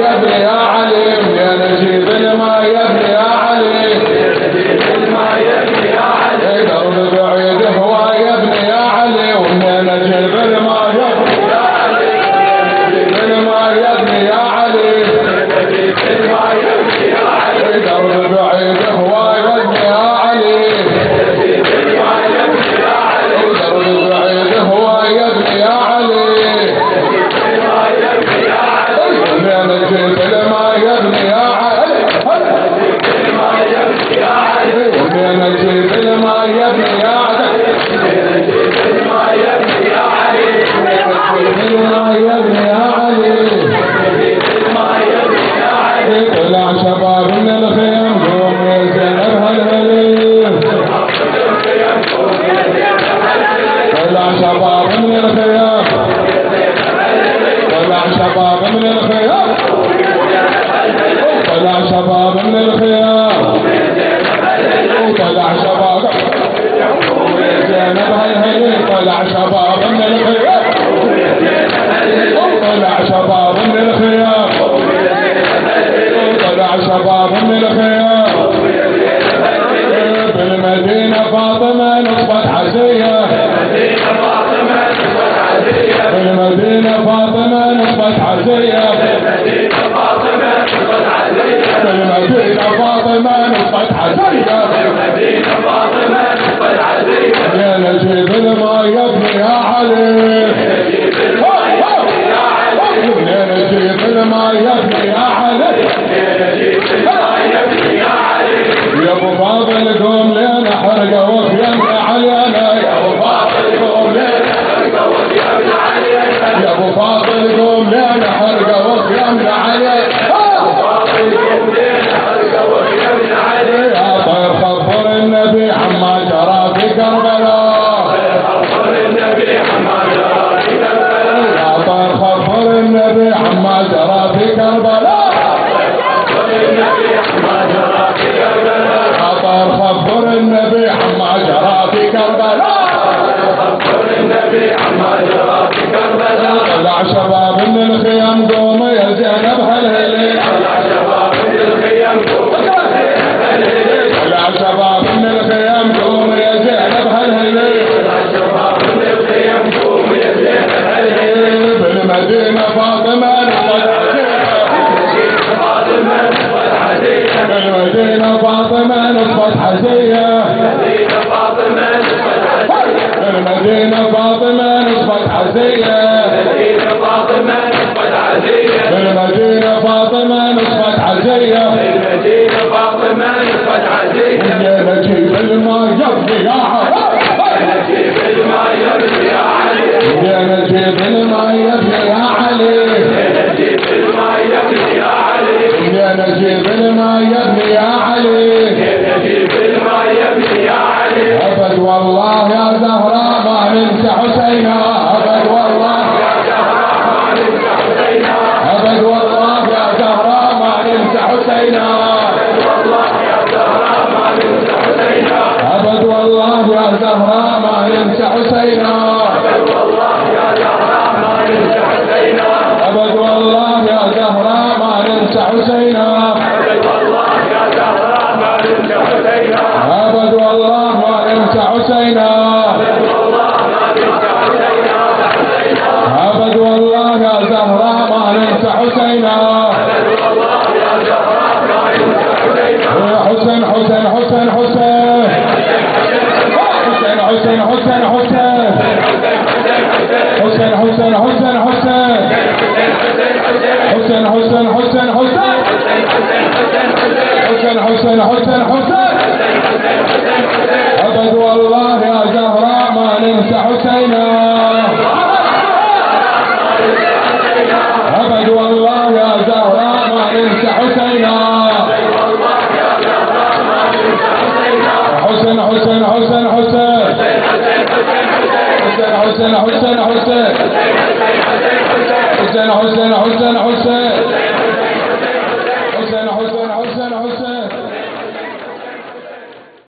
يا ابني يا علي يا نجيب ما يا ابني يا شبابهم الخيار. بالمدينة فاطمة نصبت عشية. بالمدينة فاطمة نصبت عشية. النبي عما جرى في كربلاء طلع شباب من الخيام قوم يا زينب طلع شباب من الخيام قوم يا زينب طلع شباب يا فاطمة نصبك عزيز حسن حسن حسن حسن حسن حسن حسن حسن حسن حسن حسن حسن حسن حسن حسن حسن حسن حسن حسين حسين حسين حسين